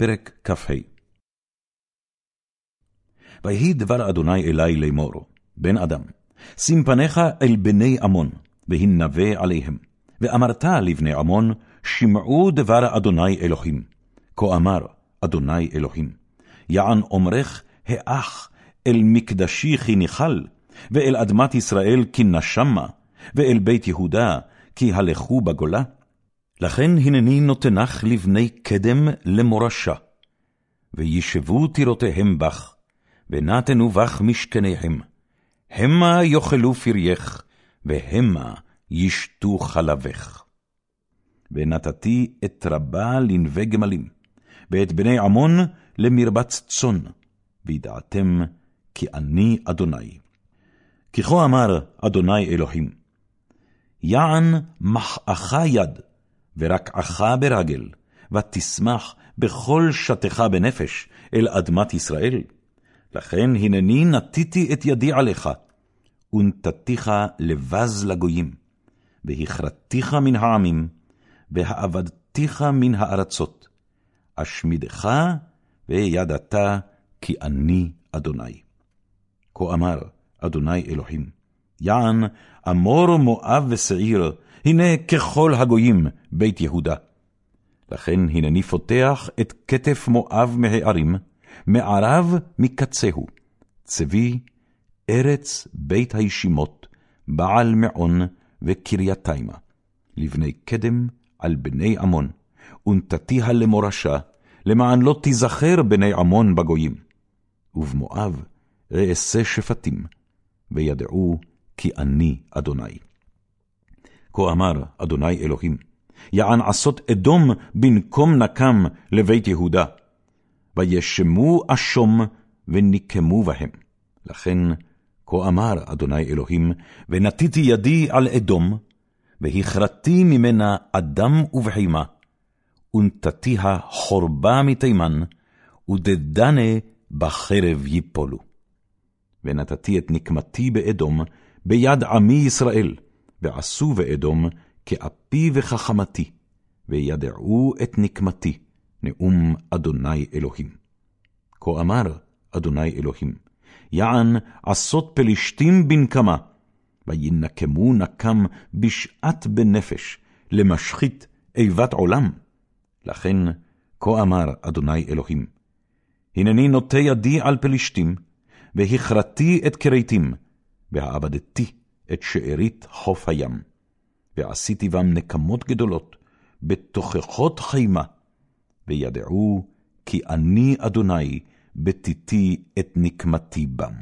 פרק כ"ה ויהי דבר אדוני אלי לאמור, בן אדם, שים פניך אל בני עמון, והנבא עליהם. ואמרת לבני עמון, שמעו דבר אדוני אלוהים. כה אמר אדוני אלוהים, יען אומרך, האח, אל מקדשי כי ניחל, ואל אדמת ישראל כי נשמה, ואל בית יהודה כי הלכו בגולה? לכן הנני נותנך לבני קדם למורשה, וישבו טירותיהם בך, ונתנו בך משכניהם, המה יאכלו פרייך, והמה ישתו חלבך. ונתתי את רבה לנווה גמלים, ואת בני עמון למרבץ צאן, וידעתם כי אני אדוני. כי כה אמר אדוני אלוהים, יען מחאך יד, ורקעך ברגל, ותשמח בכל שתך בנפש אל אדמת ישראל. לכן הנני נטיתי את ידי עליך, ונתתיך לבז לגויים, והכרתיך מן העמים, והאבדתיך מן הארצות, אשמידך, וידעת כי אני אדוני. כה אמר אדוני אלוהים, יען אמור מואב ושעיר, הנה ככל הגויים בית יהודה. לכן הנני פותח את כתף מואב מהערים, מערב מקצהו, צבי ארץ בית הישימות, בעל מעון וקרייתימה, לבני קדם על בני עמון, ונתתיה למורשה, למען לא תיזכר בני עמון בגויים. ובמואב אעשה שפטים, וידעו כי אני אדוני. כה אמר אדוני אלוהים, יען עשות אדום בנקום נקם לבית יהודה, וישמו אשום ונקמו בהם. לכן, כה אמר אדוני אלוהים, ונתתי ידי על אדום, והכרתי ממנה אדם ובחימה, ונתתיה חורבה מתימן, ודדנה בחרב יפולו. ונתתי את נקמתי באדום, ביד עמי ישראל, ועשו באדום כאפי וכחמתי, וידעו את נקמתי, נאום אדוני אלוהים. כה אמר אדוני אלוהים, יען עשות פלישתים בנקמה, וינקמו נקם בשעת בנפש, למשחית איבת עולם. לכן, כה אמר אדוני אלוהים, הנני נוטה ידי על פלישתים, והכרתי את כרתים, והעבדתי את שארית חוף הים. ועשיתי בם נקמות גדולות, בתוכחות חימה, וידעו כי אני אדוני בתיתי את נקמתי בם.